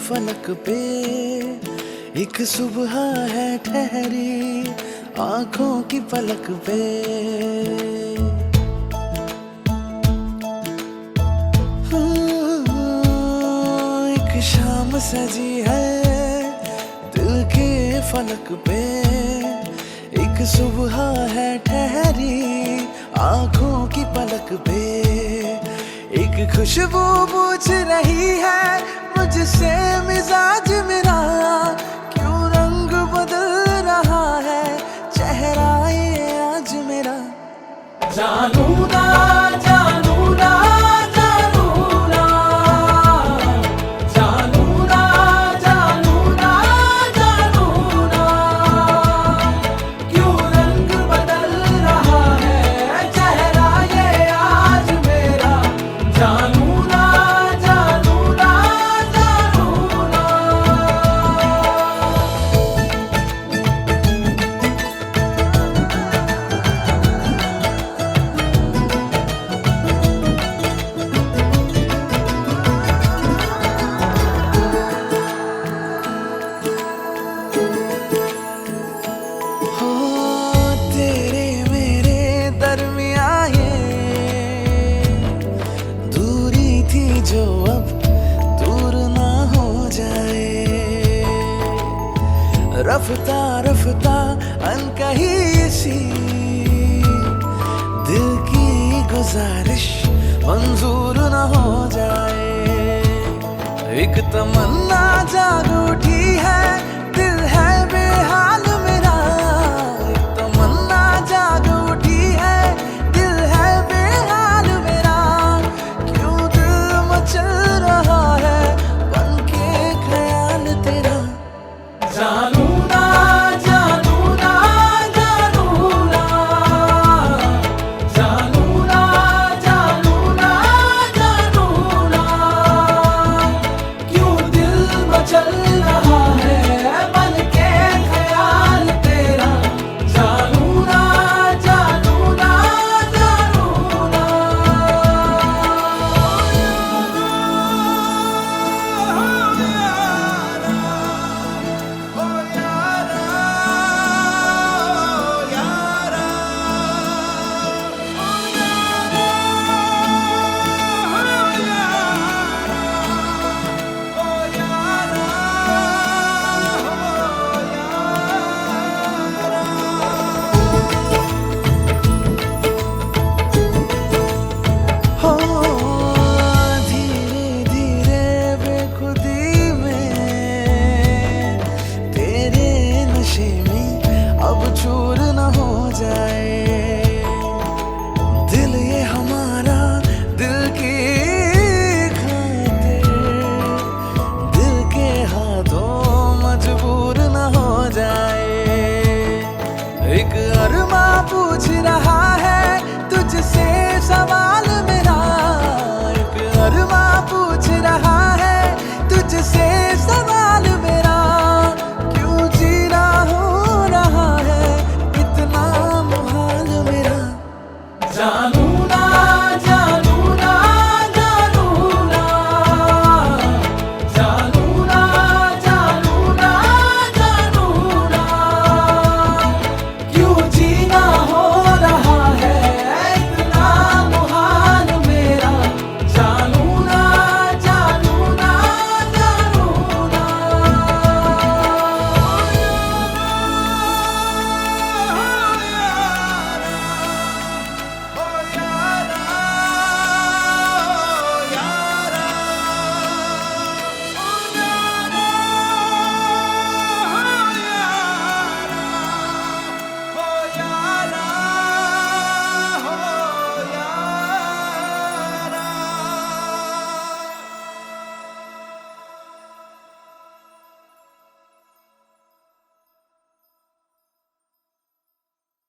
फलक पे। एक सुबह है ठहरी आँखों की पलक पे। हाँ, एक शाम सजी है दिल के फलक पे। एक सुबह है ठहरी आँखों की पलक पे। एक खुशबू पूछ रही है मुझसे मिजाज मेरा। क्यों रंग बदल रहा है? चेहरा ये आज मेरा। जानू जो अब दूर ना हो जाए। रफ्ता रफ्ता, अनकही सी। दिल की गुजारिश मंजूर ना हो जाए। एक तमन्ना जाग उठी एक अरमा पूछ रहा है तुझसे सवाल मेरा एक अरमा पूछ रहा है तुझसे